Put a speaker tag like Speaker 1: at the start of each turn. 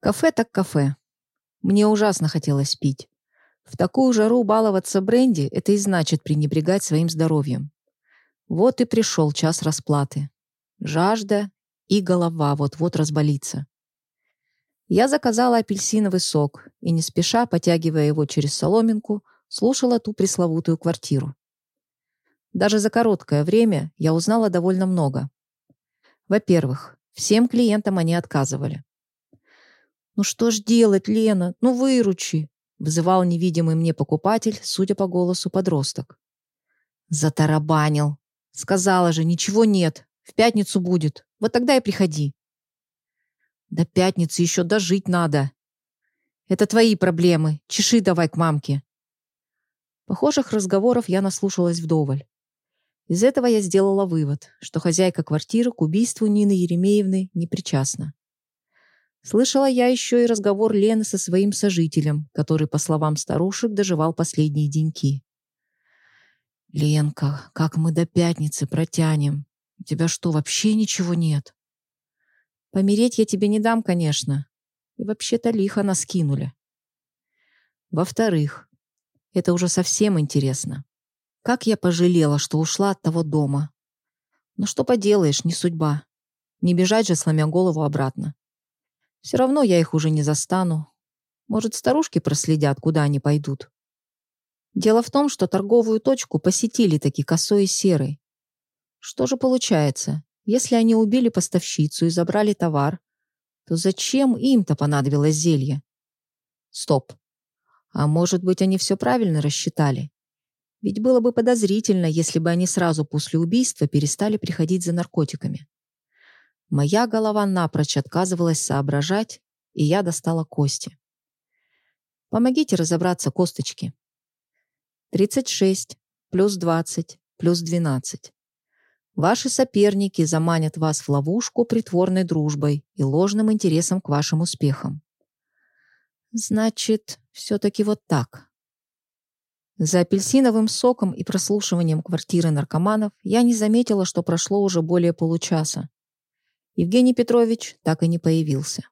Speaker 1: Кафе так кафе. Мне ужасно хотелось пить. В такую жару баловаться бренди – это и значит пренебрегать своим здоровьем. Вот и пришел час расплаты. Жажда и голова вот-вот разболится. Я заказала апельсиновый сок и, не спеша, потягивая его через соломинку, слушала ту пресловутую квартиру. Даже за короткое время я узнала довольно много. Во-первых, всем клиентам они отказывали. «Ну что ж делать, Лена? Ну выручи!» вызывал невидимый мне покупатель, судя по голосу подросток. «Затарабанил!» Сказала же, ничего нет. В пятницу будет. Вот тогда и приходи. До пятницы еще дожить надо. Это твои проблемы. Чеши давай к мамке. Похожих разговоров я наслушалась вдоволь. Из этого я сделала вывод, что хозяйка квартиры к убийству Нины Еремеевны не причастна. Слышала я еще и разговор Лены со своим сожителем, который, по словам старушек, доживал последние деньки. «Ленка, как мы до пятницы протянем? У тебя что, вообще ничего нет?» «Помереть я тебе не дам, конечно. И вообще-то лихо нас кинули». Во-вторых, это уже совсем интересно. Как я пожалела, что ушла от того дома. Но что поделаешь, не судьба. Не бежать же, сломя голову обратно. Все равно я их уже не застану. Может, старушки проследят, куда они пойдут. Дело в том, что торговую точку посетили таки косой и серый. Что же получается? Если они убили поставщицу и забрали товар, то зачем им-то понадобилось зелье? Стоп. А может быть, они все правильно рассчитали? Ведь было бы подозрительно, если бы они сразу после убийства перестали приходить за наркотиками. Моя голова напрочь отказывалась соображать, и я достала кости. Помогите разобраться, косточки. 36 плюс 20 плюс 12. Ваши соперники заманят вас в ловушку притворной дружбой и ложным интересом к вашим успехам. Значит, все-таки вот так. За апельсиновым соком и прослушиванием квартиры наркоманов я не заметила, что прошло уже более получаса. Евгений Петрович так и не появился.